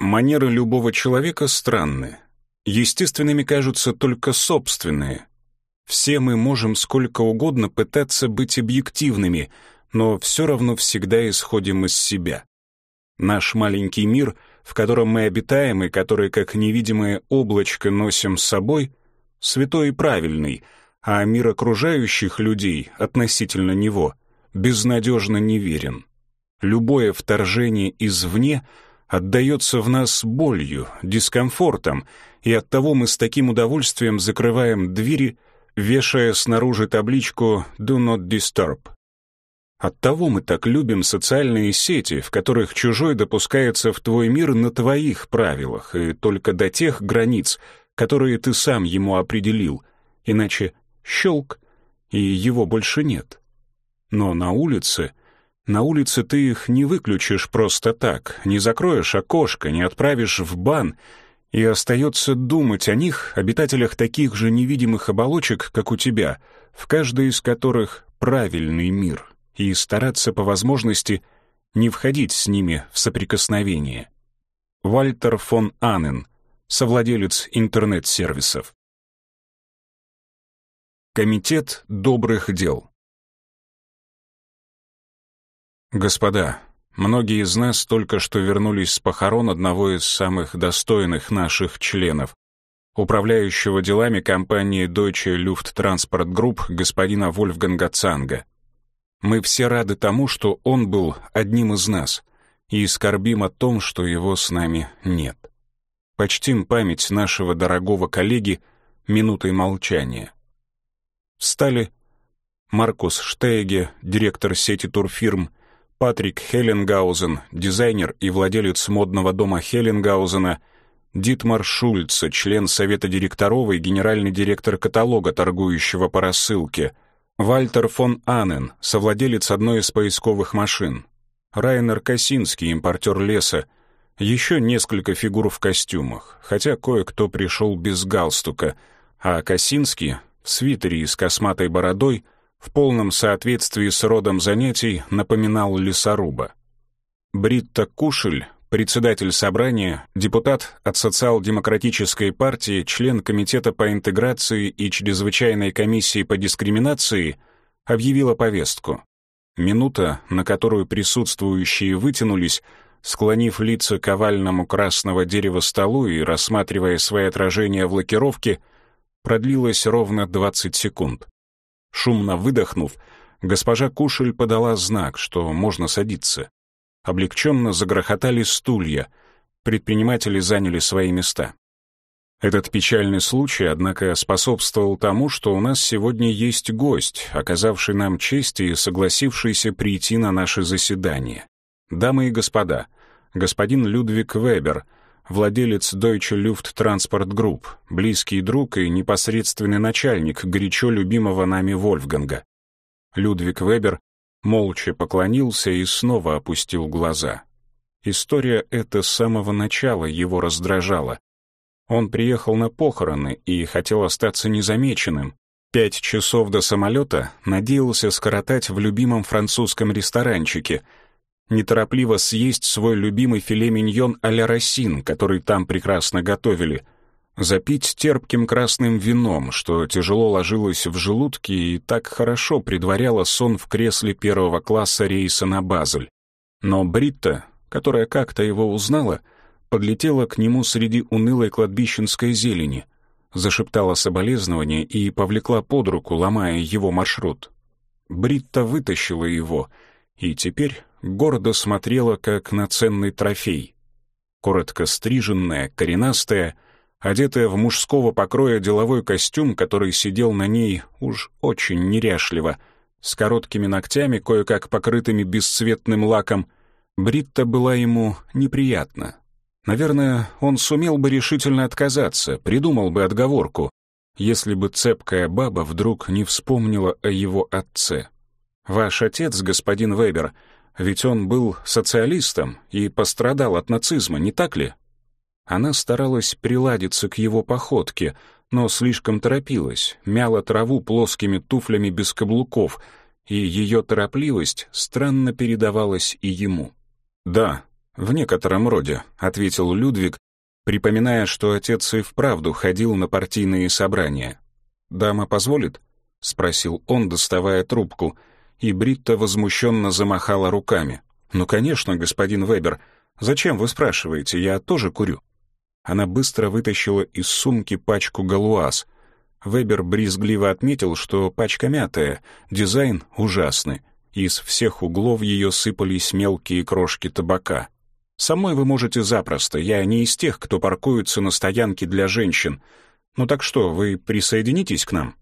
Манеры любого человека странны. Естественными кажутся только собственные. Все мы можем сколько угодно пытаться быть объективными, но все равно всегда исходим из себя. Наш маленький мир, в котором мы обитаем и который, как невидимое облачко, носим с собой, святой и правильный, а мир окружающих людей относительно него безнадежно неверен. Любое вторжение извне — отдается в нас болью, дискомфортом, и оттого мы с таким удовольствием закрываем двери, вешая снаружи табличку «Do not disturb». Оттого мы так любим социальные сети, в которых чужой допускается в твой мир на твоих правилах и только до тех границ, которые ты сам ему определил, иначе щелк, и его больше нет. Но на улице на улице ты их не выключишь просто так, не закроешь окошко, не отправишь в бан, и остается думать о них, обитателях таких же невидимых оболочек, как у тебя, в каждой из которых правильный мир, и стараться по возможности не входить с ними в соприкосновение. Вальтер фон Анен, совладелец интернет-сервисов. Комитет добрых дел. Господа, многие из нас только что вернулись с похорон одного из самых достойных наших членов, управляющего делами компании Deutsche Lufttransport Group господина Вольфганга Цанга. Мы все рады тому, что он был одним из нас, и скорбим о том, что его с нами нет. Почтим память нашего дорогого коллеги минутой молчания. Встали Маркус Штейге, директор сети турфирм, Патрик Хелленгаузен, дизайнер и владелец модного дома Хелленгаузена, Дитмар Шульце, член совета директоров и генеральный директор каталога, торгующего по рассылке, Вальтер фон Анен, совладелец одной из поисковых машин, Райнер Косинский, импортер леса, еще несколько фигур в костюмах, хотя кое-кто пришел без галстука, а Косинский в свитере с косматой бородой — в полном соответствии с родом занятий напоминал лесоруба. Бритта Кушель, председатель собрания, депутат от социал-демократической партии, член Комитета по интеграции и Чрезвычайной комиссии по дискриминации, объявила повестку. Минута, на которую присутствующие вытянулись, склонив лица к овальному красного дерева столу и рассматривая свои отражения в лакировке, продлилась ровно 20 секунд. Шумно выдохнув, госпожа Кушель подала знак, что можно садиться. Облегченно загрохотали стулья, предприниматели заняли свои места. Этот печальный случай, однако, способствовал тому, что у нас сегодня есть гость, оказавший нам честь и согласившийся прийти на наше заседание. Дамы и господа, господин Людвиг Вебер — владелец Deutsche Luft Transport Group, близкий друг и непосредственный начальник горячо любимого нами Вольфганга. Людвиг Вебер молча поклонился и снова опустил глаза. История эта с самого начала его раздражала. Он приехал на похороны и хотел остаться незамеченным. Пять часов до самолета надеялся скоротать в любимом французском ресторанчике — неторопливо съесть свой любимый филе-миньон а-ля Росин, который там прекрасно готовили, запить терпким красным вином, что тяжело ложилось в желудке и так хорошо предваряло сон в кресле первого класса рейса на Базель. Но Бритта, которая как-то его узнала, подлетела к нему среди унылой кладбищенской зелени, зашептала соболезнования и повлекла под руку, ломая его маршрут. Бритта вытащила его, и теперь гордо смотрела, как на ценный трофей. Коротко стриженная, коренастая, одетая в мужского покроя деловой костюм, который сидел на ней уж очень неряшливо, с короткими ногтями, кое-как покрытыми бесцветным лаком, Бритта была ему неприятна. Наверное, он сумел бы решительно отказаться, придумал бы отговорку, если бы цепкая баба вдруг не вспомнила о его отце. «Ваш отец, господин Вебер, ведь он был социалистом и пострадал от нацизма, не так ли? Она старалась приладиться к его походке, но слишком торопилась, мяла траву плоскими туфлями без каблуков, и ее торопливость странно передавалась и ему. «Да, «В некотором роде», — ответил Людвиг, припоминая, что отец и вправду ходил на партийные собрания. «Дама позволит?» — спросил он, доставая трубку, и Бритта возмущенно замахала руками. «Ну, конечно, господин Вебер. Зачем вы спрашиваете? Я тоже курю». Она быстро вытащила из сумки пачку галуаз. Вебер брезгливо отметил, что пачка мятая, дизайн ужасный. Из всех углов ее сыпались мелкие крошки табака. «Со мной вы можете запросто, я не из тех, кто паркуется на стоянке для женщин. Ну так что, вы присоединитесь к нам?»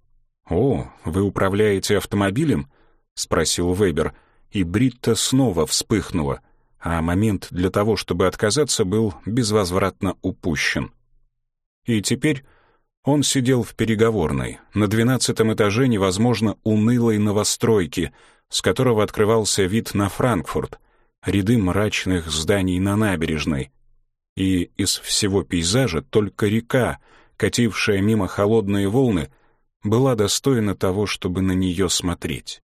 «О, вы управляете автомобилем?» — спросил Вебер, и Бритта снова вспыхнула, а момент для того, чтобы отказаться, был безвозвратно упущен. И теперь он сидел в переговорной, на двенадцатом этаже невозможно унылой новостройки, с которого открывался вид на Франкфурт, ряды мрачных зданий на набережной. И из всего пейзажа только река, катившая мимо холодные волны, была достойна того, чтобы на нее смотреть.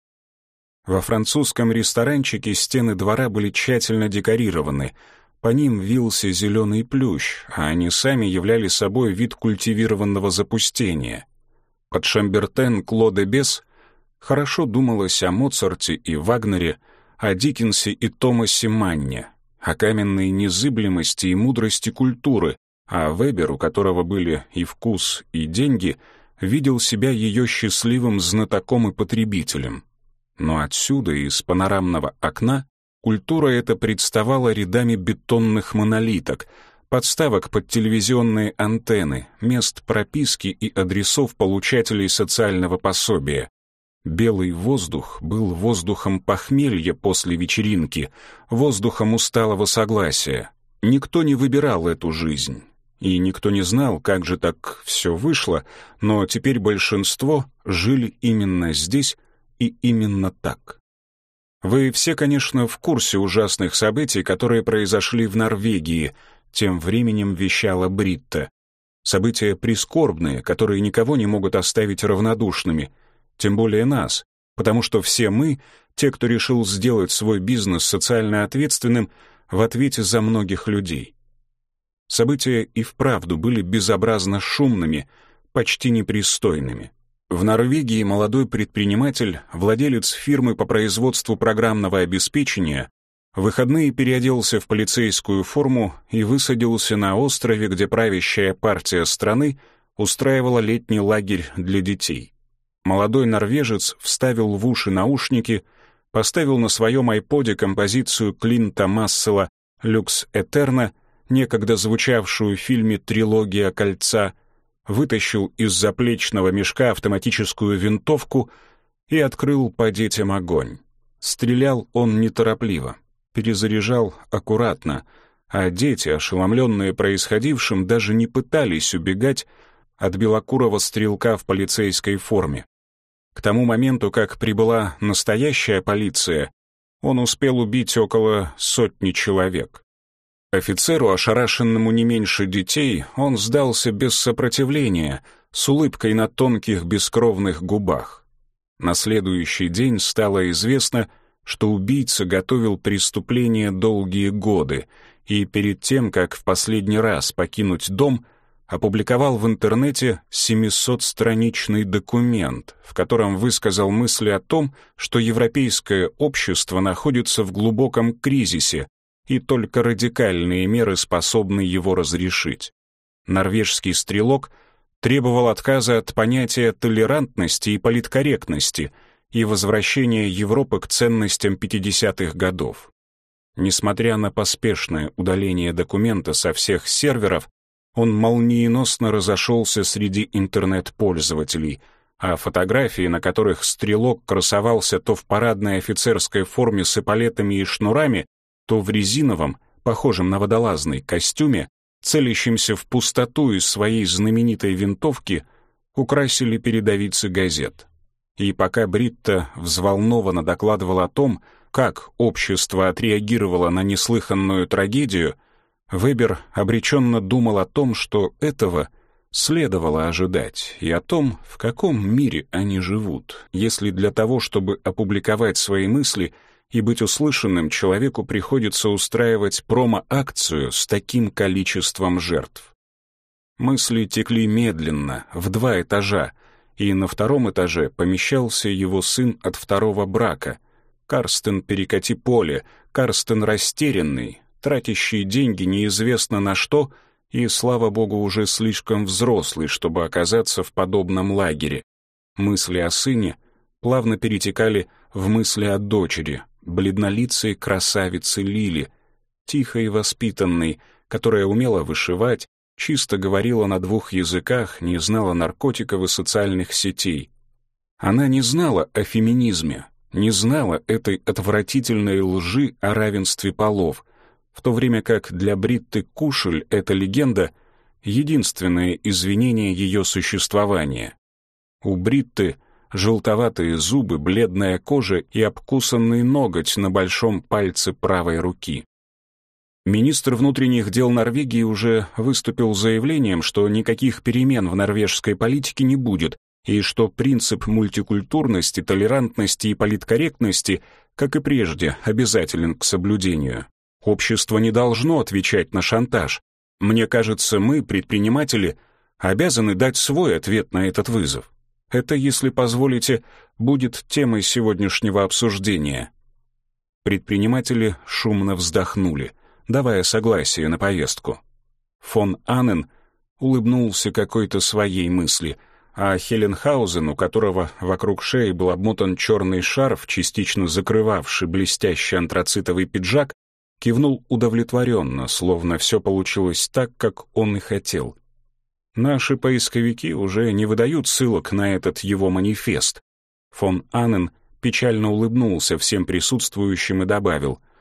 Во французском ресторанчике стены двора были тщательно декорированы, по ним вился зеленый плющ, а они сами являли собой вид культивированного запустения. Под Шамбертен Клоде Бес хорошо думалось о Моцарте и Вагнере, о Диккенсе и Томасе Манне, о каменной незыблемости и мудрости культуры, а Вебер, у которого были и вкус, и деньги — видел себя ее счастливым знатоком и потребителем. Но отсюда, из панорамного окна, культура эта представала рядами бетонных монолиток, подставок под телевизионные антенны, мест прописки и адресов получателей социального пособия. Белый воздух был воздухом похмелья после вечеринки, воздухом усталого согласия. Никто не выбирал эту жизнь и никто не знал, как же так все вышло, но теперь большинство жили именно здесь и именно так. Вы все, конечно, в курсе ужасных событий, которые произошли в Норвегии, тем временем вещала Бритта. События прискорбные, которые никого не могут оставить равнодушными, тем более нас, потому что все мы, те, кто решил сделать свой бизнес социально ответственным, в ответе за многих людей. События и вправду были безобразно шумными, почти непристойными. В Норвегии молодой предприниматель, владелец фирмы по производству программного обеспечения, в выходные переоделся в полицейскую форму и высадился на острове, где правящая партия страны устраивала летний лагерь для детей. Молодой норвежец вставил в уши наушники, поставил на своем айподе композицию Клинта Массела «Люкс Этерна» некогда звучавшую в фильме «Трилогия кольца», вытащил из заплечного мешка автоматическую винтовку и открыл по детям огонь. Стрелял он неторопливо, перезаряжал аккуратно, а дети, ошеломленные происходившим, даже не пытались убегать от белокурого стрелка в полицейской форме. К тому моменту, как прибыла настоящая полиция, он успел убить около сотни человек. Офицеру, ошарашенному не меньше детей, он сдался без сопротивления, с улыбкой на тонких бескровных губах. На следующий день стало известно, что убийца готовил преступление долгие годы и перед тем, как в последний раз покинуть дом, опубликовал в интернете 700-страничный документ, в котором высказал мысли о том, что европейское общество находится в глубоком кризисе, и только радикальные меры способны его разрешить. Норвежский стрелок требовал отказа от понятия толерантности и политкорректности и возвращения Европы к ценностям 50-х годов. Несмотря на поспешное удаление документа со всех серверов, он молниеносно разошелся среди интернет-пользователей, а фотографии, на которых стрелок красовался то в парадной офицерской форме с эполетами и шнурами, то в резиновом, похожем на водолазный, костюме, целящемся в пустоту из своей знаменитой винтовки, украсили передовицы газет. И пока Бритта взволнованно докладывал о том, как общество отреагировало на неслыханную трагедию, Вебер обреченно думал о том, что этого следовало ожидать, и о том, в каком мире они живут, если для того, чтобы опубликовать свои мысли — и быть услышанным человеку приходится устраивать промо-акцию с таким количеством жертв. Мысли текли медленно, в два этажа, и на втором этаже помещался его сын от второго брака. Карстен перекати поле, Карстен растерянный, тратящий деньги неизвестно на что и, слава богу, уже слишком взрослый, чтобы оказаться в подобном лагере. Мысли о сыне плавно перетекали в мысли о дочери, бледнолицей красавицы Лили, тихой и воспитанной, которая умела вышивать, чисто говорила на двух языках, не знала наркотиков и социальных сетей. Она не знала о феминизме, не знала этой отвратительной лжи о равенстве полов, в то время как для Бритты Кушель эта легенда — единственное извинение ее существования. У Бритты желтоватые зубы, бледная кожа и обкусанный ноготь на большом пальце правой руки. Министр внутренних дел Норвегии уже выступил с заявлением, что никаких перемен в норвежской политике не будет, и что принцип мультикультурности, толерантности и политкорректности, как и прежде, обязателен к соблюдению. Общество не должно отвечать на шантаж. Мне кажется, мы, предприниматели, обязаны дать свой ответ на этот вызов. Это, если позволите, будет темой сегодняшнего обсуждения. Предприниматели шумно вздохнули — давая согласие на повестку. Фон Аннен улыбнулся какой-то своей мысли, а Хеленхаузен, у которого вокруг шеи был обмотан черный шарф, частично закрывавший блестящий антрацитовый пиджак, кивнул удовлетворенно, словно все получилось так, как он и хотел. Наши поисковики уже не выдают ссылок на этот его манифест. Фон Аннен печально улыбнулся всем присутствующим и добавил —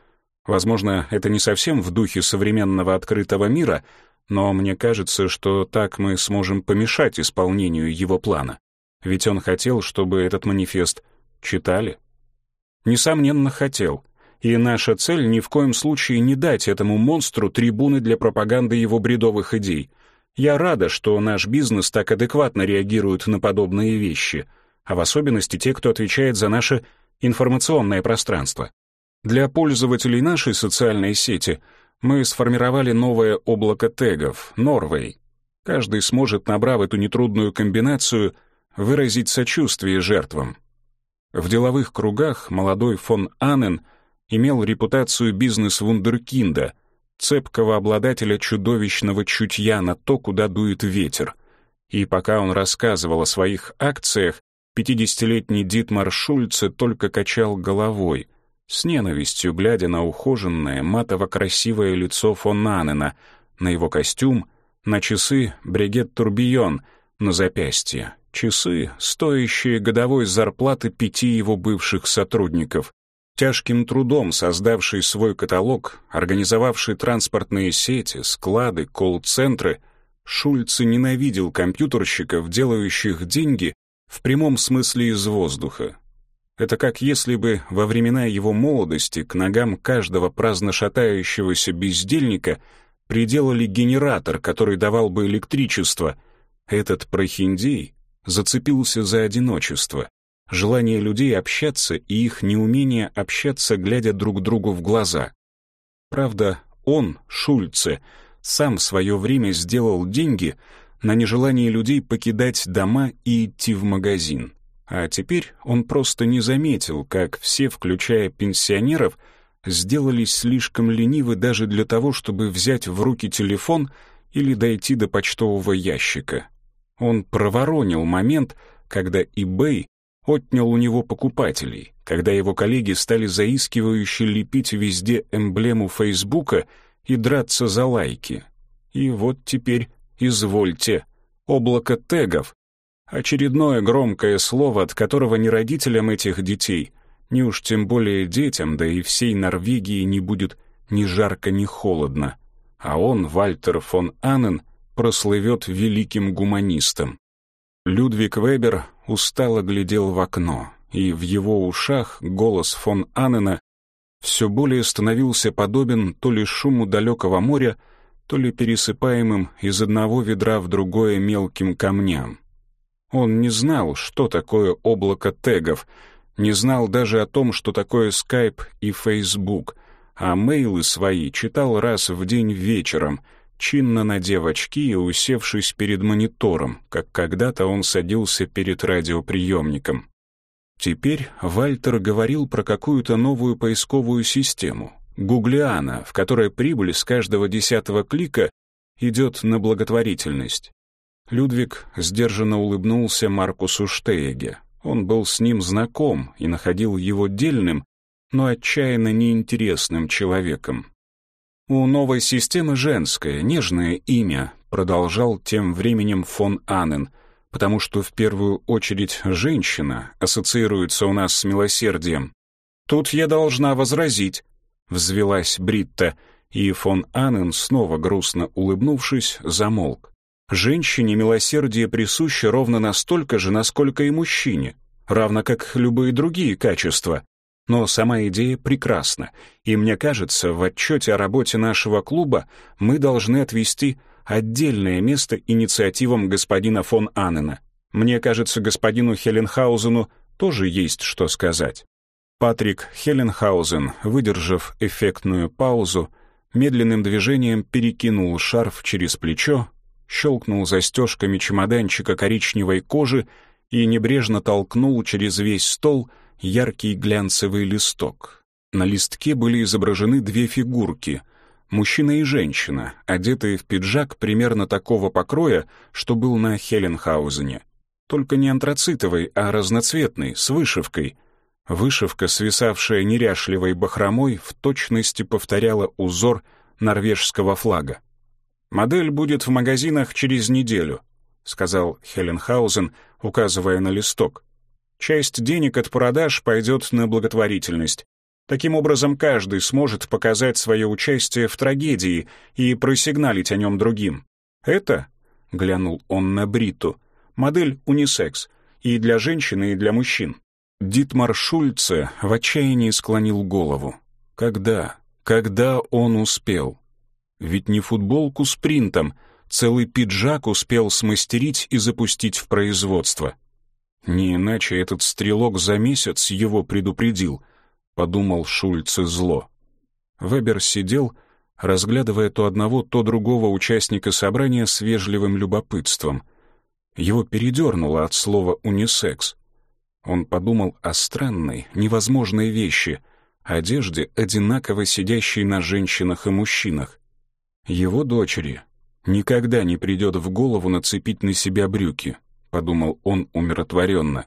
Возможно, это не совсем в духе современного открытого мира, но мне кажется, что так мы сможем помешать исполнению его плана. Ведь он хотел, чтобы этот манифест читали. Несомненно, хотел. И наша цель ни в коем случае не дать этому монстру трибуны для пропаганды его бредовых идей. Я рада, что наш бизнес так адекватно реагирует на подобные вещи, а в особенности те, кто отвечает за наше информационное пространство. Для пользователей нашей социальной сети мы сформировали новое облако тегов — Norway. Каждый сможет, набрав эту нетрудную комбинацию, выразить сочувствие жертвам. В деловых кругах молодой фон Аннен имел репутацию бизнес-вундеркинда, цепкого обладателя чудовищного чутья на то, куда дует ветер. И пока он рассказывал о своих акциях, 50-летний Дитмар Шульце только качал головой — с ненавистью глядя на ухоженное, матово-красивое лицо фон Аннена, на его костюм, на часы бригет Турбион на запястье, часы, стоящие годовой зарплаты пяти его бывших сотрудников, тяжким трудом создавший свой каталог, организовавший транспортные сети, склады, колл-центры, Шульце ненавидел компьютерщиков, делающих деньги в прямом смысле из воздуха, это как если бы во времена его молодости к ногам каждого праздно шатающегося бездельника приделали генератор, который давал бы электричество. Этот прохиндей зацепился за одиночество, желание людей общаться и их неумение общаться, глядя друг другу в глаза. Правда, он, Шульце, сам в свое время сделал деньги на нежелание людей покидать дома и идти в магазин. А теперь он просто не заметил, как все, включая пенсионеров, сделались слишком ленивы даже для того, чтобы взять в руки телефон или дойти до почтового ящика. Он проворонил момент, когда eBay отнял у него покупателей, когда его коллеги стали заискивающе лепить везде эмблему Фейсбука и драться за лайки. И вот теперь, извольте, облако тегов, Очередное громкое слово, от которого ни родителям этих детей, ни уж тем более детям, да и всей Норвегии не будет ни жарко, ни холодно. А он, Вальтер фон Аннен, прослывет великим гуманистом. Людвиг Вебер устало глядел в окно, и в его ушах голос фон Аннена все более становился подобен то ли шуму далекого моря, то ли пересыпаемым из одного ведра в другое мелким камням. Он не знал, что такое облако тегов, Не знал даже о том, что такое скайп и фейсбук, а мейлы свои читал раз в день вечером, чинно надев очки и усевшись перед монитором, как когда-то он садился перед радиоприемником. Теперь Вальтер говорил про какую-то новую поисковую систему, Гуглиана, в которой прибыль с каждого десятого клика идет на благотворительность. Людвиг сдержанно улыбнулся Маркусу Штееге. Он был с ним знаком и находил его дельным, но отчаянно неинтересным человеком. «У новой системы женское, нежное имя», продолжал тем временем фон Аннен, потому что в первую очередь женщина ассоциируется у нас с милосердием. «Тут я должна возразить», — взвелась Бритта, и фон Аннен, снова грустно улыбнувшись, замолк. Женщине милосердие присуще ровно настолько же, насколько и мужчине, равно как любые другие качества. Но сама идея прекрасна, и мне кажется, в отчете о работе нашего клуба мы должны отвести отдельное место инициативам господина фон Аннена. Мне кажется, господину Хеленхаузену тоже есть что сказать. Патрик Хеленхаузен, выдержав эффектную паузу, медленным движением перекинул шарф через плечо, щелкнул застежками чемоданчика коричневой кожи и небрежно толкнул через весь стол яркий глянцевый листок. На листке были изображены две фигурки — мужчина и женщина, одетые в пиджак примерно такого покроя, что был на Хеленхаузене. Только не антрацитовый, а разноцветный, с вышивкой. Вышивка, свисавшая неряшливой бахромой, в точности повторяла узор норвежского флага. «Модель будет в магазинах через неделю», — сказал Хеленхаузен, указывая на листок. «Часть денег от продаж пойдет на благотворительность. Таким образом, каждый сможет показать свое участие в трагедии и просигналить о нем другим. Это, — глянул он на Бриту, — модель унисекс, и для женщин, и для мужчин». Дитмар Шульце в отчаянии склонил голову. Когда? Когда он успел? Ведь не футболку с принтом, целый пиджак успел смастерить и запустить в производство. Не иначе этот стрелок за месяц его предупредил, подумал Шульце зло. Вебер сидел, разглядывая то одного, то другого участника собрания с вежливым любопытством. Его передернуло от слова «унисекс». Он подумал о странной, невозможной вещи — одежде, одинаково сидящей на женщинах и мужчинах. Его дочери никогда не придет в голову нацепить на себя брюки, подумал он умиротворенно.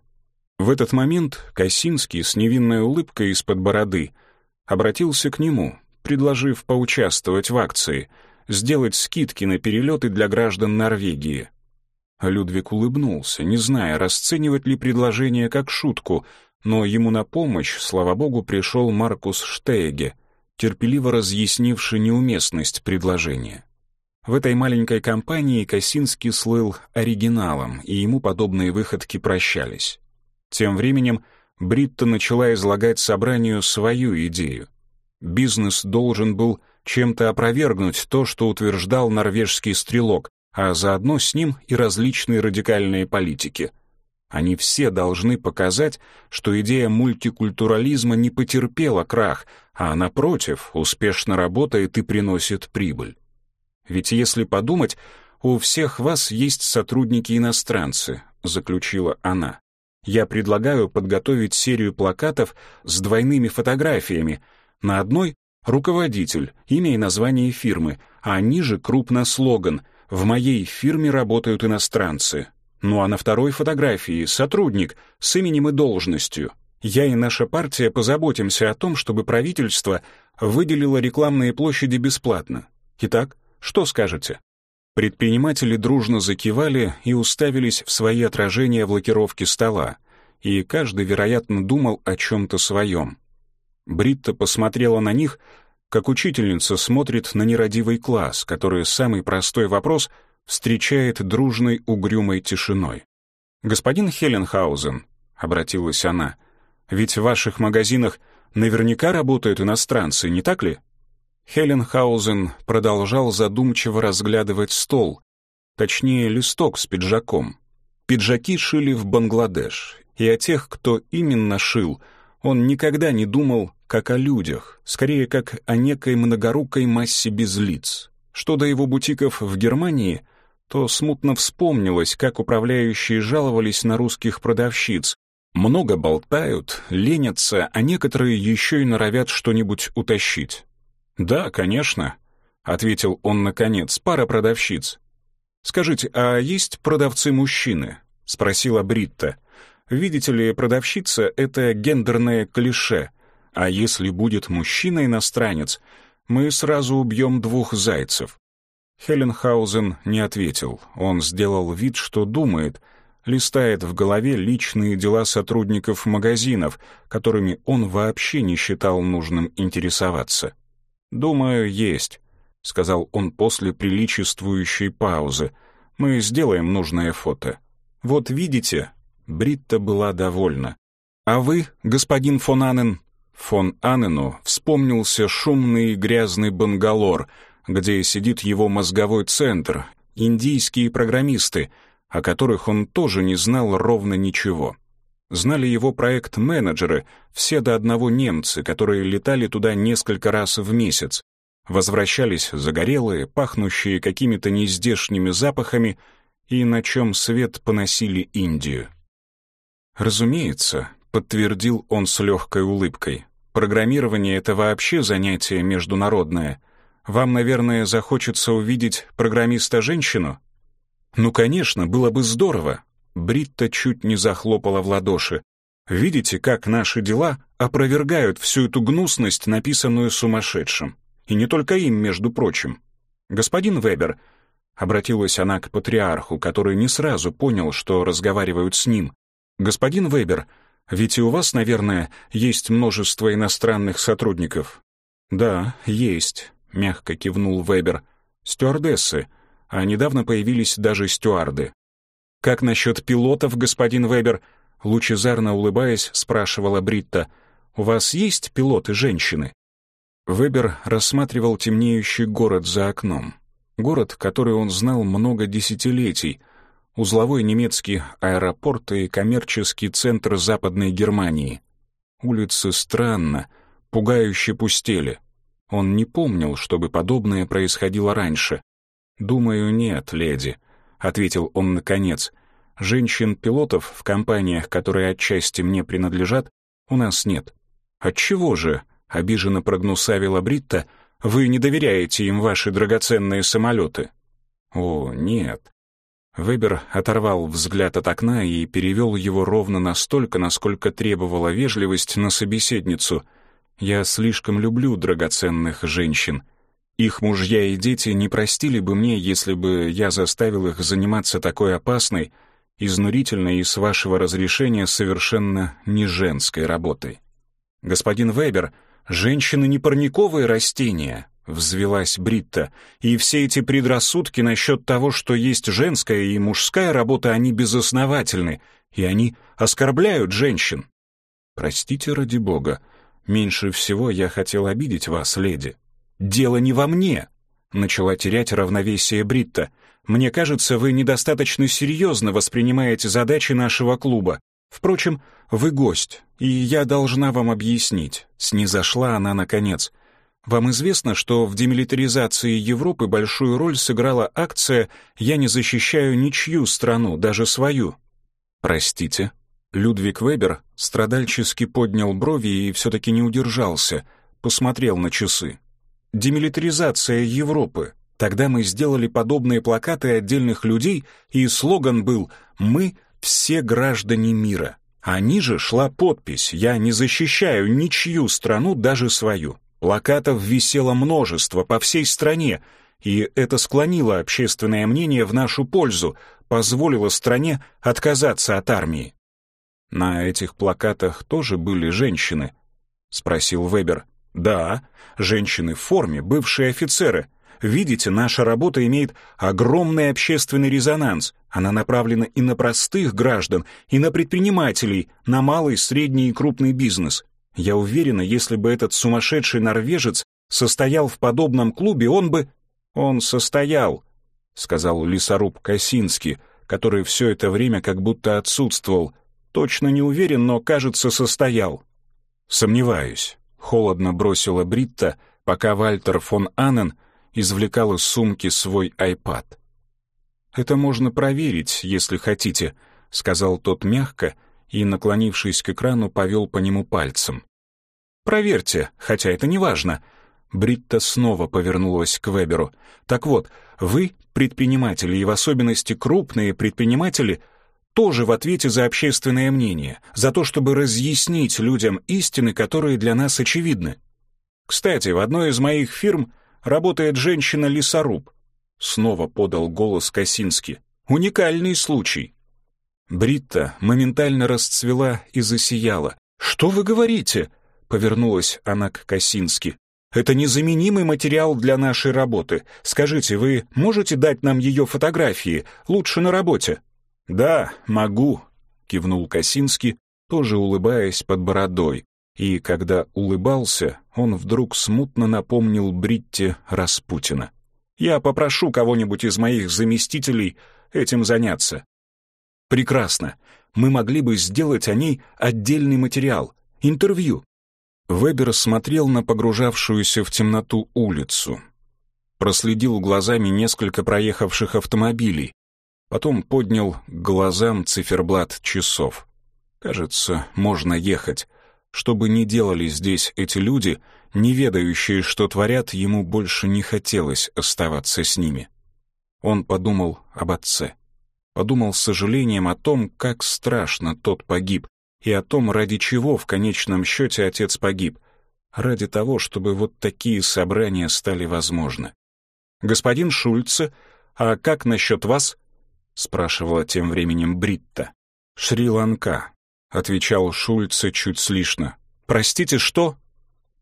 В этот момент Косинский с невинной улыбкой из-под бороды обратился к нему, предложив поучаствовать в акции, сделать скидки на перелеты для граждан Норвегии. Людвиг улыбнулся, не зная, расценивать ли предложение как шутку, но ему на помощь, слава богу, пришел Маркус Штеге — терпеливо разъяснивший неуместность предложения. В этой маленькой компании Косинский слыл оригиналом, и ему подобные выходки прощались. Тем временем Бритта начала излагать собранию свою идею. Бизнес должен был чем-то опровергнуть то, что утверждал норвежский стрелок, а заодно с ним и различные радикальные политики — они все должны показать, что идея мультикультурализма не потерпела крах, а, напротив, успешно работает и приносит прибыль. Ведь если подумать, у всех вас есть сотрудники-иностранцы, заключила она. Я предлагаю подготовить серию плакатов с двойными фотографиями. На одной — руководитель, имя и название фирмы, а ниже крупно слоган «В моей фирме работают иностранцы». Ну а на второй фотографии сотрудник с именем и должностью. Я и наша партия позаботимся о том, чтобы правительство выделило рекламные площади бесплатно. Итак, что скажете? Предприниматели дружно закивали и уставились в свои отражения в лакировке стола, и каждый, вероятно, думал о чем-то своем. Бритта посмотрела на них, как учительница смотрит на нерадивый класс, который самый простой вопрос встречает дружной угрюмой тишиной. «Господин Хеленхаузен», — обратилась она, — «ведь в ваших магазинах наверняка работают иностранцы, не так ли?» Хеленхаузен продолжал задумчиво разглядывать стол, точнее, листок с пиджаком. Пиджаки шили в Бангладеш, и о тех, кто именно шил, он никогда не думал как о людях, скорее как о некой многорукой массе без лиц. Что до его бутиков в Германии, то смутно вспомнилось, как управляющие жаловались на русских продавщиц. Много болтают, ленятся, а некоторые еще и норовят что-нибудь утащить. «Да, конечно», — ответил он наконец, — «пара продавщиц». «Скажите, а есть продавцы-мужчины?» — спросила Бритта. «Видите ли, продавщица — это гендерное клише, а если будет мужчина-иностранец, мы сразу убьем двух зайцев». Хелленхаузен не ответил. Он сделал вид, что думает, листает в голове личные дела сотрудников магазинов, которыми он вообще не считал нужным интересоваться. «Думаю, есть», — сказал он после приличествующей паузы. «Мы сделаем нужное фото». «Вот видите?» Бритта была довольна. «А вы, господин фон Аннен?» Фон Аннену вспомнился шумный и грязный бангалор, где сидит его мозговой центр, индийские программисты, о которых он тоже не знал ровно ничего. Знали его проект-менеджеры, все до одного немцы, которые летали туда несколько раз в месяц. Возвращались загорелые, пахнущие какими-то нездешними запахами, и на чем свет поносили Индию. Разумеется, подтвердил он с легкой улыбкой. Программирование — это вообще занятие международное. Вам, наверное, захочется увидеть программиста-женщину? Ну, конечно, было бы здорово. Бритта чуть не захлопала в ладоши. Видите, как наши дела опровергают всю эту гнусность, написанную сумасшедшим. И не только им, между прочим. Господин Вебер, обратилась она к патриарху, который не сразу понял, что разговаривают с ним. Господин Вебер, ведь и у вас, наверное, есть множество иностранных сотрудников. Да, есть, мягко кивнул Вебер. Стюардессы, а недавно появились даже стюарды. Как насчет пилотов, господин Вебер? Лучезарно улыбаясь, спрашивала Бритта. У вас есть пилоты-женщины? Вебер рассматривал темнеющий город за окном. Город, который он знал много десятилетий — узловой немецкий аэропорт и коммерческий центр Западной Германии. Улицы странно, пугающе пустели. Он не помнил, чтобы подобное происходило раньше. «Думаю, нет, леди», — ответил он наконец. «Женщин-пилотов в компаниях, которые отчасти мне принадлежат, у нас нет». «Отчего же?» — обиженно прогнусавила Бритта. «Вы не доверяете им ваши драгоценные самолеты?» «О, нет. Вебер оторвал взгляд от окна и перевел его ровно настолько, насколько требовала вежливость на собеседницу. «Я слишком люблю драгоценных женщин. Их мужья и дети не простили бы мне, если бы я заставил их заниматься такой опасной, изнурительной и, с вашего разрешения, совершенно не женской работой. Господин Вебер, женщины не парниковые растения, — взвелась Бритта. «И все эти предрассудки насчет того, что есть женская и мужская работа, они безосновательны, и они оскорбляют женщин». «Простите, ради бога, меньше всего я хотел обидеть вас, леди». «Дело не во мне», — начала терять равновесие Бритта. «Мне кажется, вы недостаточно серьезно воспринимаете задачи нашего клуба. Впрочем, вы гость, и я должна вам объяснить». Снизошла она наконец — вам известно, что в демилитаризации Европы большую роль сыграла акция «Я не защищаю ничью страну, даже свою». Простите. Людвиг Вебер страдальчески поднял брови и все-таки не удержался, посмотрел на часы. Демилитаризация Европы. Тогда мы сделали подобные плакаты отдельных людей, и слоган был «Мы — все граждане мира». А ниже шла подпись «Я не защищаю ничью страну, даже свою». Плакатов висело множество по всей стране, и это склонило общественное мнение в нашу пользу, позволило стране отказаться от армии. «На этих плакатах тоже были женщины?» — спросил Вебер. «Да, женщины в форме, бывшие офицеры. Видите, наша работа имеет огромный общественный резонанс. Она направлена и на простых граждан, и на предпринимателей, на малый, средний и крупный бизнес. Я уверена, если бы этот сумасшедший норвежец состоял в подобном клубе, он бы... Он состоял, сказал лесоруб Косинский, который все это время как будто отсутствовал. Точно не уверен, но, кажется, состоял. «Сомневаюсь», — холодно бросила Бритта, пока Вальтер фон Аннен извлекал из сумки свой айпад. «Это можно проверить, если хотите», — сказал тот мягко и, наклонившись к экрану, повел по нему пальцем. «Проверьте, хотя это не важно». Бритта снова повернулась к Веберу. «Так вот, вы, предприниматели, и в особенности крупные предприниматели, тоже в ответе за общественное мнение, за то, чтобы разъяснить людям истины, которые для нас очевидны. Кстати, в одной из моих фирм работает женщина-лесоруб. Снова подал голос Косински. Уникальный случай. Бритта моментально расцвела и засияла. «Что вы говорите?» — повернулась она к Косински. «Это незаменимый материал для нашей работы. Скажите, вы можете дать нам ее фотографии? Лучше на работе». «Да, могу», — кивнул Косински, тоже улыбаясь под бородой. И когда улыбался, он вдруг смутно напомнил Бритте Распутина. «Я попрошу кого-нибудь из моих заместителей этим заняться». «Прекрасно. Мы могли бы сделать о ней отдельный материал, интервью». Вебер смотрел на погружавшуюся в темноту улицу. Проследил глазами несколько проехавших автомобилей. Потом поднял к глазам циферблат часов. «Кажется, можно ехать». Что бы ни делали здесь эти люди, не ведающие, что творят, ему больше не хотелось оставаться с ними. Он подумал об отце. Подумал с сожалением о том, как страшно тот погиб, и о том, ради чего в конечном счете отец погиб. Ради того, чтобы вот такие собрания стали возможны. «Господин Шульце, а как насчет вас?» — спрашивала тем временем Бритта. «Шри-Ланка», — отвечал Шульце чуть слышно. «Простите, что?»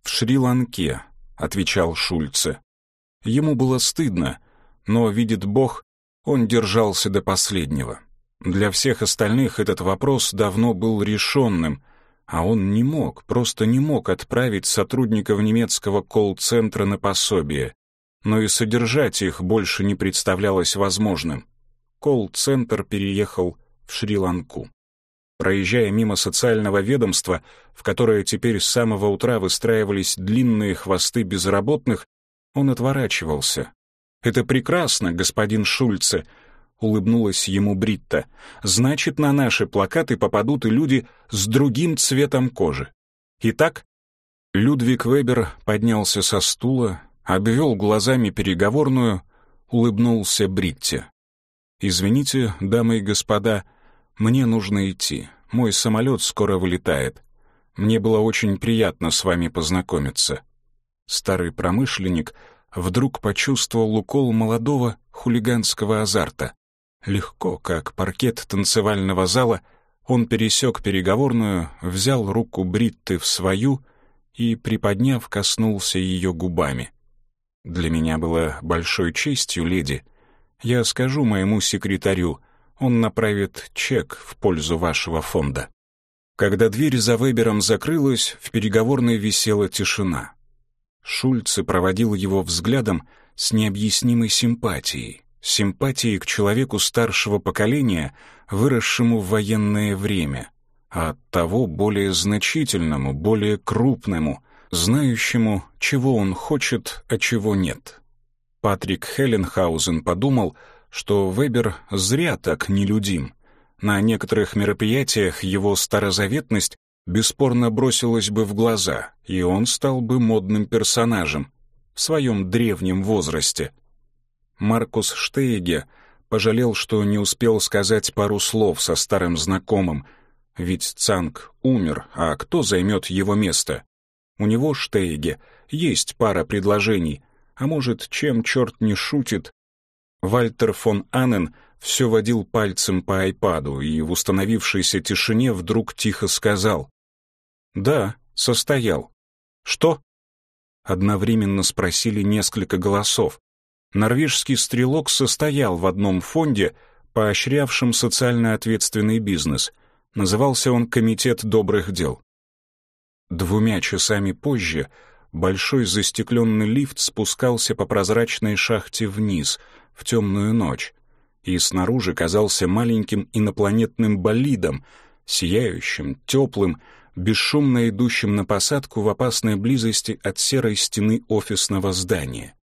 «В Шри-Ланке», — отвечал Шульце. Ему было стыдно, но, видит Бог, он держался до последнего. Для всех остальных этот вопрос давно был решенным, а он не мог, просто не мог отправить сотрудников немецкого колл-центра на пособие, но и содержать их больше не представлялось возможным. Колл-центр переехал в Шри-Ланку. Проезжая мимо социального ведомства, в которое теперь с самого утра выстраивались длинные хвосты безработных, он отворачивался. «Это прекрасно, господин Шульце», — улыбнулась ему Бритта. «Значит, на наши плакаты попадут и люди с другим цветом кожи. Итак...» Людвиг Вебер поднялся со стула, обвел глазами переговорную, улыбнулся Бритте. «Извините, дамы и господа, мне нужно идти. Мой самолет скоро вылетает. Мне было очень приятно с вами познакомиться». Старый промышленник вдруг почувствовал укол молодого хулиганского азарта. Легко, как паркет танцевального зала, он пересек переговорную, взял руку Бритты в свою и, приподняв, коснулся ее губами. «Для меня было большой честью, леди. Я скажу моему секретарю — он направит чек в пользу вашего фонда. Когда дверь за Вебером закрылась, в переговорной висела тишина. Шульце проводил его взглядом с необъяснимой симпатией, симпатией к человеку старшего поколения, выросшему в военное время, а от того более значительному, более крупному, знающему, чего он хочет, а чего нет. Патрик Хелленхаузен подумал — что Вебер зря так нелюдим. На некоторых мероприятиях его старозаветность бесспорно бросилась бы в глаза, и он стал бы модным персонажем в своем древнем возрасте. Маркус Штейге пожалел, что не успел сказать пару слов со старым знакомым, ведь Цанг умер, а кто займет его место? У него, Штейге, есть пара предложений, а может, чем черт не шутит, Вальтер фон Аннен все водил пальцем по айпаду и в установившейся тишине вдруг тихо сказал. «Да, состоял». «Что?» Одновременно спросили несколько голосов. Норвежский стрелок состоял в одном фонде, поощрявшем социально ответственный бизнес. Назывался он «Комитет добрых дел». Двумя часами позже большой застекленный лифт спускался по прозрачной шахте вниз — в темную ночь, и снаружи казался маленьким инопланетным болидом, сияющим, теплым, бесшумно идущим на посадку в опасной близости от серой стены офисного здания.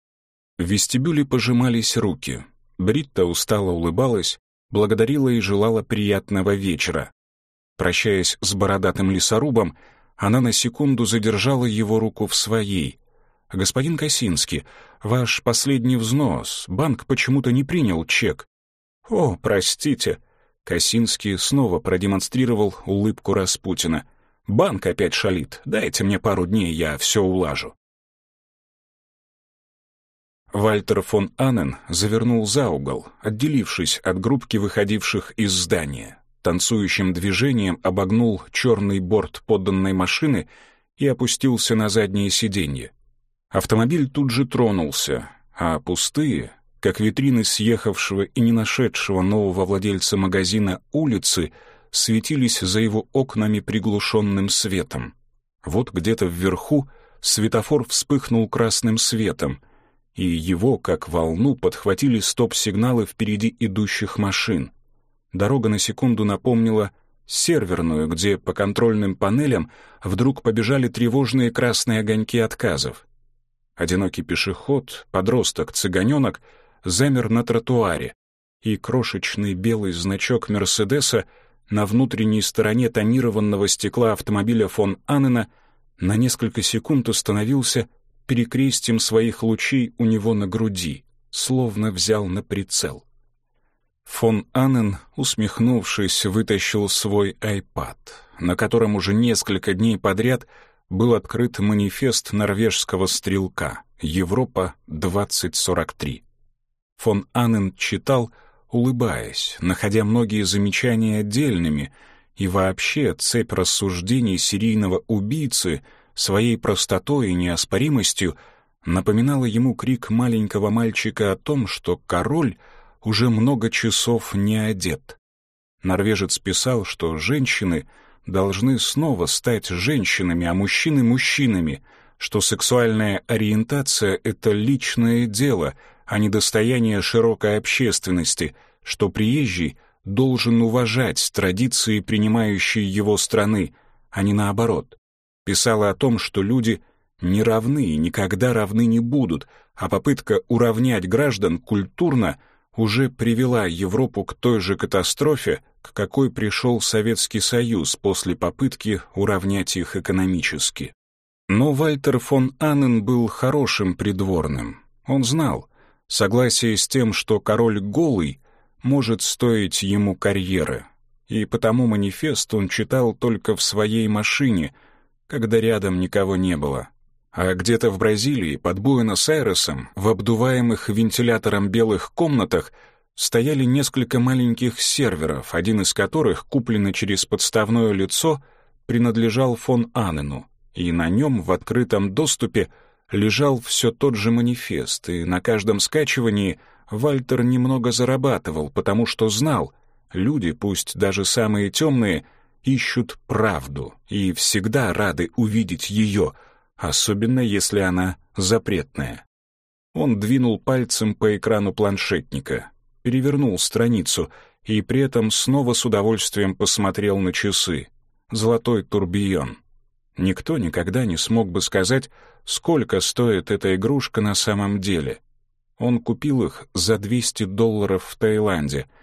В вестибюле пожимались руки. Бритта устало улыбалась, благодарила и желала приятного вечера. Прощаясь с бородатым лесорубом, она на секунду задержала его руку в своей. «Господин Косинский, ваш последний взнос. Банк почему-то не принял чек». «О, простите». Косинский снова продемонстрировал улыбку Распутина. «Банк опять шалит. Дайте мне пару дней, я все улажу». Вальтер фон Аннен завернул за угол, отделившись от группки выходивших из здания. Танцующим движением обогнул черный борт подданной машины и опустился на заднее сиденье. Автомобиль тут же тронулся, а пустые, как витрины съехавшего и не нашедшего нового владельца магазина улицы, светились за его окнами приглушенным светом. Вот где-то вверху светофор вспыхнул красным светом — и его, как волну, подхватили стоп-сигналы впереди идущих машин. Дорога на секунду напомнила серверную, где по контрольным панелям вдруг побежали тревожные красные огоньки отказов. Одинокий пешеход, подросток, цыганенок замер на тротуаре, и крошечный белый значок «Мерседеса» на внутренней стороне тонированного стекла автомобиля фон Аннена на несколько секунд остановился перекрестием своих лучей у него на груди, словно взял на прицел. Фон Аннен, усмехнувшись, вытащил свой iPad, на котором уже несколько дней подряд был открыт манифест норвежского стрелка «Европа 2043». Фон Аннен читал, улыбаясь, находя многие замечания отдельными, и вообще цепь рассуждений серийного убийцы — своей простотой и неоспоримостью напоминала ему крик маленького мальчика о том, что король уже много часов не одет. Норвежец писал, что женщины должны снова стать женщинами, а мужчины — мужчинами, что сексуальная ориентация — это личное дело, а не достояние широкой общественности, что приезжий должен уважать традиции принимающей его страны, а не наоборот писала о том, что люди не равны и никогда равны не будут, а попытка уравнять граждан культурно уже привела Европу к той же катастрофе, к какой пришел Советский Союз после попытки уравнять их экономически. Но Вальтер фон Аннен был хорошим придворным. Он знал, согласие с тем, что король голый, может стоить ему карьеры. И потому манифест он читал только в своей машине — когда рядом никого не было. А где-то в Бразилии, под Буэнос-Айресом, в обдуваемых вентилятором белых комнатах стояли несколько маленьких серверов, один из которых, купленный через подставное лицо, принадлежал фон Аннену, и на нем в открытом доступе лежал все тот же манифест, и на каждом скачивании Вальтер немного зарабатывал, потому что знал, люди, пусть даже самые темные — ищут правду и всегда рады увидеть ее, особенно если она запретная. Он двинул пальцем по экрану планшетника, перевернул страницу и при этом снова с удовольствием посмотрел на часы. Золотой турбион. Никто никогда не смог бы сказать, сколько стоит эта игрушка на самом деле. Он купил их за 200 долларов в Таиланде —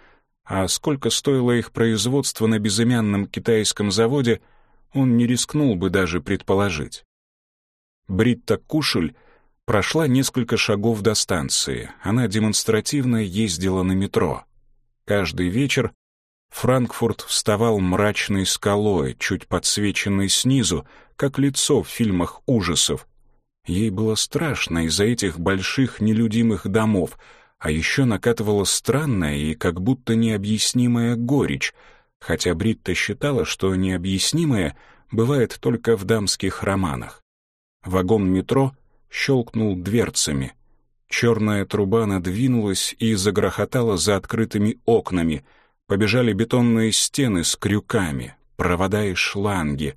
а сколько стоило их производство на безымянном китайском заводе, он не рискнул бы даже предположить. Бритта Кушель прошла несколько шагов до станции. Она демонстративно ездила на метро. Каждый вечер Франкфурт вставал мрачной скалой, чуть подсвеченной снизу, как лицо в фильмах ужасов. Ей было страшно из-за этих больших нелюдимых домов — а еще накатывала странная и как будто необъяснимая горечь, хотя Бритта считала, что необъяснимое бывает только в дамских романах. Вагон метро щелкнул дверцами. Черная труба надвинулась и загрохотала за открытыми окнами. Побежали бетонные стены с крюками, провода и шланги.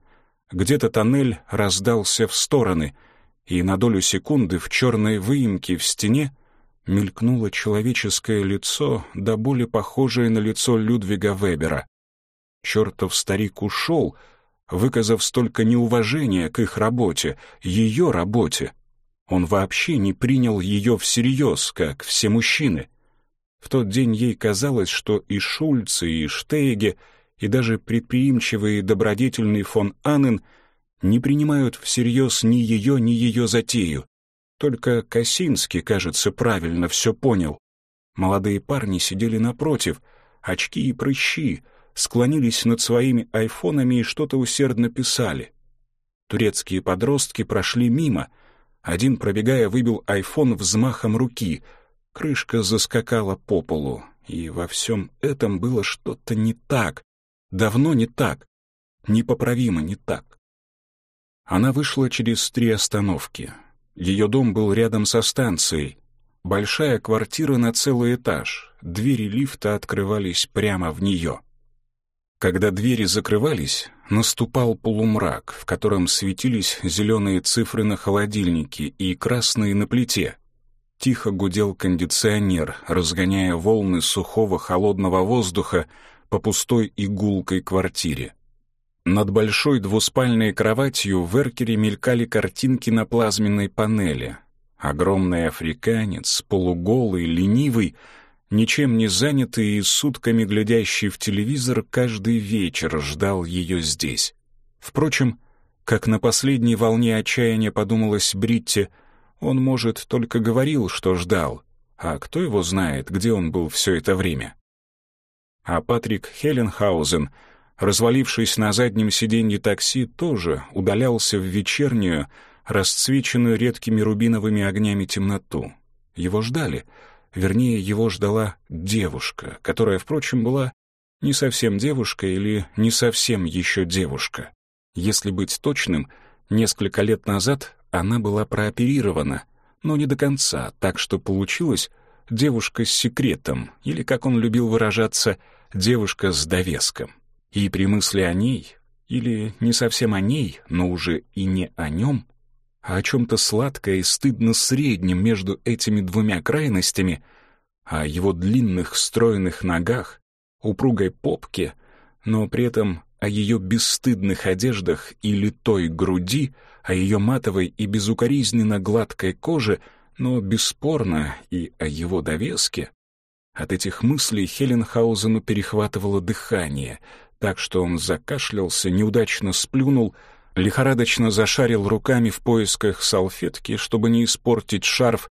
Где-то тоннель раздался в стороны, и на долю секунды в черной выемке в стене мелькнуло человеческое лицо, до боли похожее на лицо Людвига Вебера. Чертов старик ушел, выказав столько неуважения к их работе, ее работе. Он вообще не принял ее всерьез, как все мужчины. В тот день ей казалось, что и Шульц, и Штейге, и даже предприимчивый и добродетельный фон Аннен не принимают всерьез ни ее, ни ее затею. Только Косинский, кажется, правильно все понял. Молодые парни сидели напротив, очки и прыщи, склонились над своими айфонами и что-то усердно писали. Турецкие подростки прошли мимо. Один, пробегая, выбил айфон взмахом руки. Крышка заскакала по полу, и во всем этом было что-то не так. Давно не так. Непоправимо не так. Она вышла через три остановки. Ее дом был рядом со станцией. Большая квартира на целый этаж. Двери лифта открывались прямо в нее. Когда двери закрывались, наступал полумрак, в котором светились зеленые цифры на холодильнике и красные на плите. Тихо гудел кондиционер, разгоняя волны сухого холодного воздуха по пустой и гулкой квартире. Над большой двуспальной кроватью в эркере мелькали картинки на плазменной панели. Огромный африканец, полуголый, ленивый — ничем не занятый и сутками глядящий в телевизор, каждый вечер ждал ее здесь. Впрочем, как на последней волне отчаяния подумалось Бритте, он, может, только говорил, что ждал, а кто его знает, где он был все это время. А Патрик Хелленхаузен, развалившись на заднем сиденье такси, тоже удалялся в вечернюю, расцвеченную редкими рубиновыми огнями темноту. Его ждали — Вернее, его ждала девушка, которая, впрочем, была не совсем девушка или не совсем еще девушка. Если быть точным, несколько лет назад она была прооперирована, но не до конца, так что получилась девушка с секретом, или, как он любил выражаться, девушка с довеском. И при мысли о ней, или не совсем о ней, но уже и не о нем, а о чем-то сладкое и стыдно среднем между этими двумя крайностями, о его длинных стройных ногах, упругой попке, но при этом о ее бесстыдных одеждах и литой груди, о ее матовой и безукоризненно гладкой коже, но бесспорно и о его довеске. От этих мыслей Хеленхаузену перехватывало дыхание, так что он закашлялся, неудачно сплюнул — лихорадочно зашарил руками в поисках салфетки, чтобы не испортить шарф,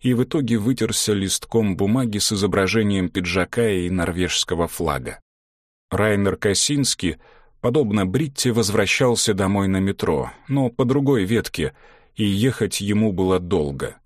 и в итоге вытерся листком бумаги с изображением пиджака и норвежского флага. Райнер Косинский, подобно Бритте, возвращался домой на метро, но по другой ветке, и ехать ему было долго.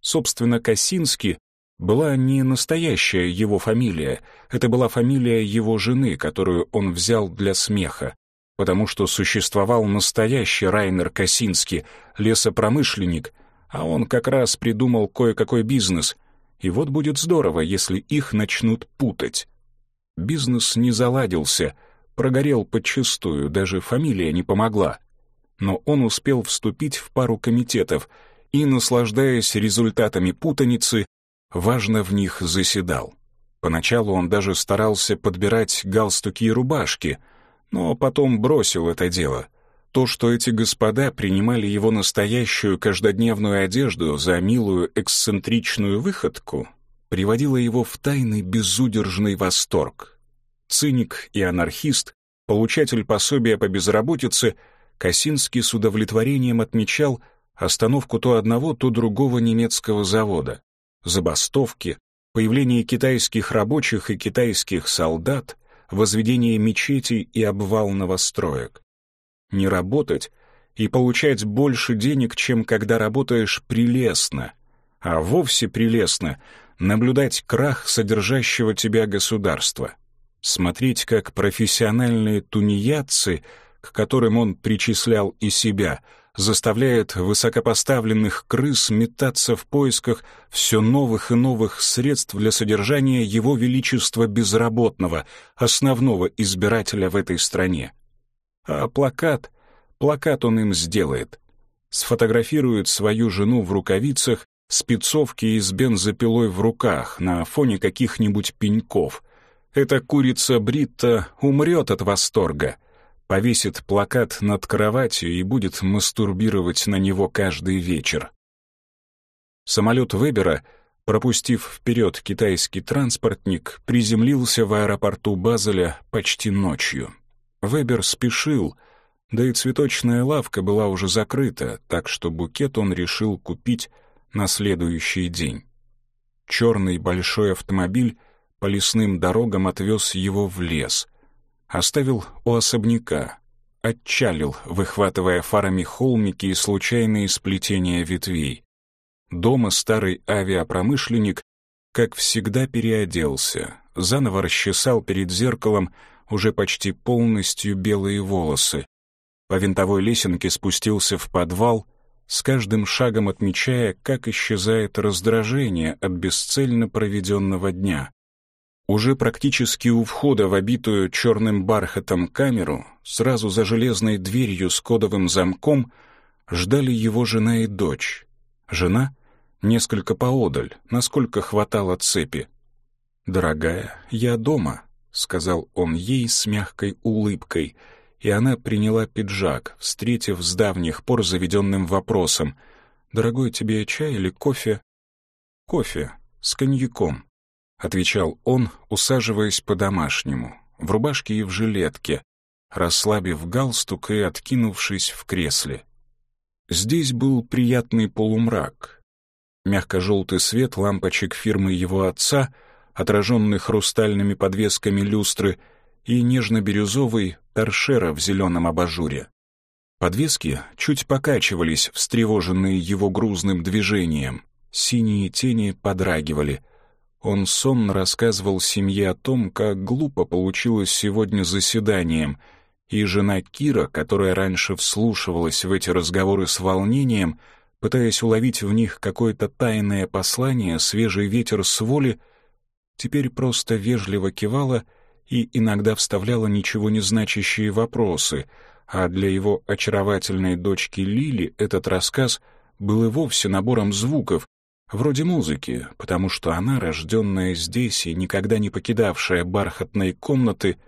Собственно, Косинский была не настоящая его фамилия, это была фамилия его жены, которую он взял для смеха, потому что существовал настоящий Райнер Косинский, лесопромышленник, а он как раз придумал кое-какой бизнес, и вот будет здорово, если их начнут путать. Бизнес не заладился, прогорел подчистую, даже фамилия не помогла. Но он успел вступить в пару комитетов и, наслаждаясь результатами путаницы, важно в них заседал. Поначалу он даже старался подбирать галстуки и рубашки — но потом бросил это дело. То, что эти господа принимали его настоящую каждодневную одежду за милую эксцентричную выходку, приводило его в тайный безудержный восторг. Циник и анархист, получатель пособия по безработице, Косинский с удовлетворением отмечал остановку то одного, то другого немецкого завода, забастовки, появление китайских рабочих и китайских солдат — возведение мечетей и обвал новостроек. Не работать и получать больше денег, чем когда работаешь прелестно, а вовсе прелестно наблюдать крах содержащего тебя государства, смотреть, как профессиональные тунеядцы, к которым он причислял и себя — заставляет высокопоставленных крыс метаться в поисках все новых и новых средств для содержания его величества безработного, основного избирателя в этой стране. А плакат, плакат он им сделает. Сфотографирует свою жену в рукавицах спецовки и с бензопилой в руках на фоне каких-нибудь пеньков. Эта курица Бритта умрет от восторга, повесит плакат над кроватью и будет мастурбировать на него каждый вечер. Самолет Вебера, пропустив вперед китайский транспортник, приземлился в аэропорту Базеля почти ночью. Вебер спешил, да и цветочная лавка была уже закрыта, так что букет он решил купить на следующий день. Черный большой автомобиль по лесным дорогам отвез его в лес, оставил у особняка, отчалил, выхватывая фарами холмики и случайные сплетения ветвей. Дома старый авиапромышленник, как всегда, переоделся, заново расчесал перед зеркалом уже почти полностью белые волосы, по винтовой лесенке спустился в подвал, с каждым шагом отмечая, как исчезает раздражение от бесцельно проведенного дня. Уже практически у входа в обитую черным бархатом камеру, сразу за железной дверью с кодовым замком, ждали его жена и дочь. Жена несколько поодаль, насколько хватало цепи. «Дорогая, я дома», — сказал он ей с мягкой улыбкой — и она приняла пиджак, встретив с давних пор заведенным вопросом «Дорогой, тебе чай или кофе?» «Кофе, с коньяком», — отвечал он, усаживаясь по-домашнему, в рубашке и в жилетке, расслабив галстук и откинувшись в кресле. Здесь был приятный полумрак. Мягко-желтый свет лампочек фирмы его отца, отраженный хрустальными подвесками люстры, и нежно-бирюзовый торшера в зеленом абажуре. Подвески чуть покачивались, встревоженные его грузным движением. Синие тени подрагивали. Он сонно рассказывал семье о том, как глупо получилось сегодня заседанием, и жена Кира, которая раньше вслушивалась в эти разговоры с волнением, пытаясь уловить в них какое-то тайное послание, свежий ветер с воли, теперь просто вежливо кивала — и иногда вставляла ничего не значащие вопросы, а для его очаровательной дочки Лили этот рассказ был и вовсе набором звуков, вроде музыки, потому что она, рожденная здесь и никогда не покидавшая бархатной комнаты,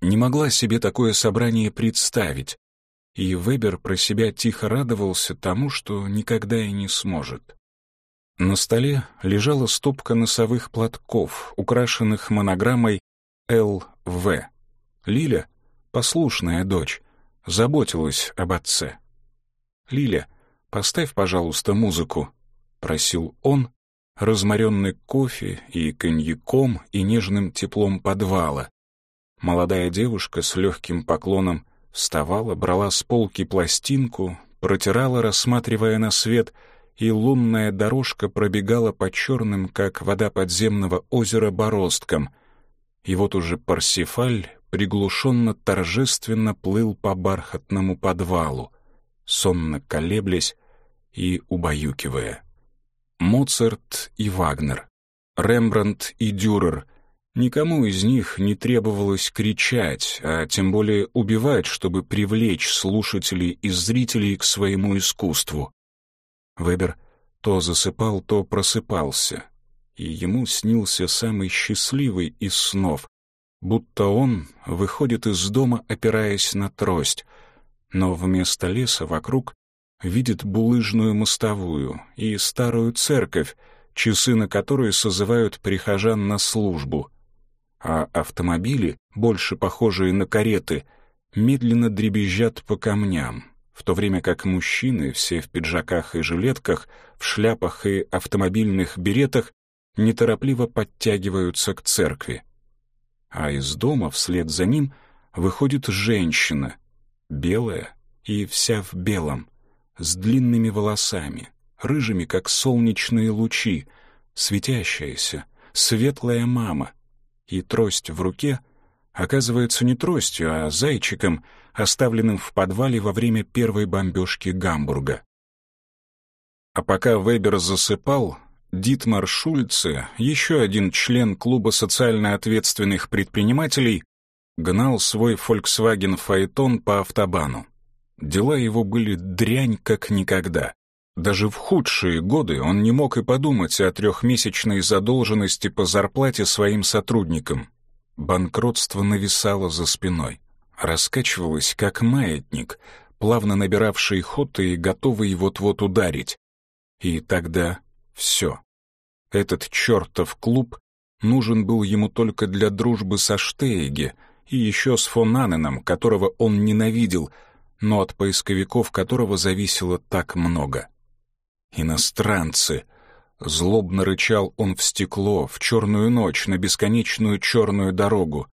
не могла себе такое собрание представить, и Вебер про себя тихо радовался тому, что никогда и не сможет. На столе лежала стопка носовых платков, украшенных монограммой Л.В. Лиля, послушная дочь, заботилась об отце. «Лиля, поставь, пожалуйста, музыку», — просил он, разморенный кофе и коньяком и нежным теплом подвала. Молодая девушка с легким поклоном вставала, брала с полки пластинку, протирала, рассматривая на свет, и лунная дорожка пробегала по черным, как вода подземного озера, бороздкам — и вот уже Парсифаль приглушенно торжественно плыл по бархатному подвалу, сонно колеблясь и убаюкивая. Моцарт и Вагнер, Рембрандт и Дюрер — Никому из них не требовалось кричать, а тем более убивать, чтобы привлечь слушателей и зрителей к своему искусству. Вебер то засыпал, то просыпался, и ему снился самый счастливый из снов, будто он выходит из дома, опираясь на трость, но вместо леса вокруг видит булыжную мостовую и старую церковь, часы на которой созывают прихожан на службу, а автомобили, больше похожие на кареты, медленно дребезжат по камням, в то время как мужчины, все в пиджаках и жилетках, в шляпах и автомобильных беретах, неторопливо подтягиваются к церкви. А из дома вслед за ним выходит женщина, белая и вся в белом, с длинными волосами, рыжими, как солнечные лучи, светящаяся, светлая мама. И трость в руке оказывается не тростью, а зайчиком, оставленным в подвале во время первой бомбежки Гамбурга. А пока Вебер засыпал, Дитмар Шульце, еще один член клуба социально ответственных предпринимателей, гнал свой Volkswagen Phaeton по автобану. Дела его были дрянь как никогда. Даже в худшие годы он не мог и подумать о трехмесячной задолженности по зарплате своим сотрудникам. Банкротство нависало за спиной, раскачивалось, как маятник, плавно набиравший ход и готовый вот-вот ударить. И тогда все. Этот чертов клуб нужен был ему только для дружбы со Штейге и еще с фон Аненом, которого он ненавидел, но от поисковиков которого зависело так много. «Иностранцы!» Злобно рычал он в стекло, в черную ночь, на бесконечную черную дорогу.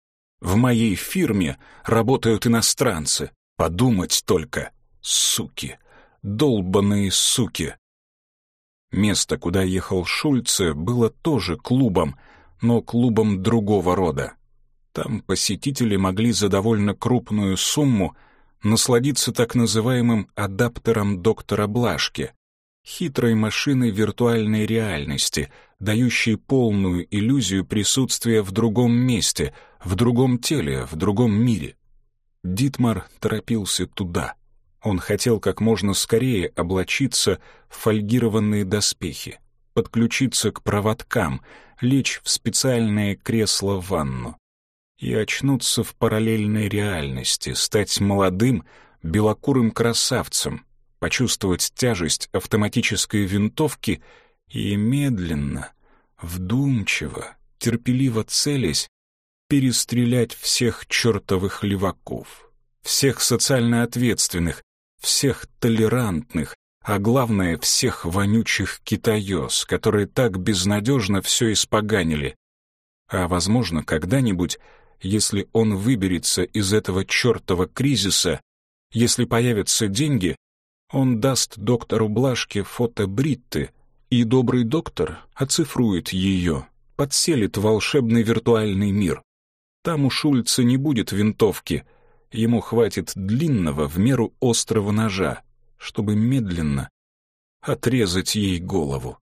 «В моей фирме работают иностранцы. Подумать только! Суки! Долбаные суки!» Место, куда ехал Шульце, было тоже клубом, но клубом другого рода. Там посетители могли за довольно крупную сумму насладиться так называемым адаптером доктора Блашки, хитрой машиной виртуальной реальности, дающей полную иллюзию присутствия в другом месте, в другом теле, в другом мире. Дитмар торопился туда — он хотел как можно скорее облачиться в фольгированные доспехи, подключиться к проводкам, лечь в специальное кресло-ванну и очнуться в параллельной реальности, стать молодым, белокурым красавцем, почувствовать тяжесть автоматической винтовки и медленно, вдумчиво, терпеливо целясь, перестрелять всех чертовых леваков, всех социально ответственных, всех толерантных, а главное, всех вонючих китаёс, которые так безнадежно все испоганили. А, возможно, когда-нибудь, если он выберется из этого чертова кризиса, если появятся деньги, он даст доктору Блашке фото Бритты, и добрый доктор оцифрует ее, подселит в волшебный виртуальный мир. Там у Шульца не будет винтовки — ему хватит длинного в меру острого ножа, чтобы медленно отрезать ей голову.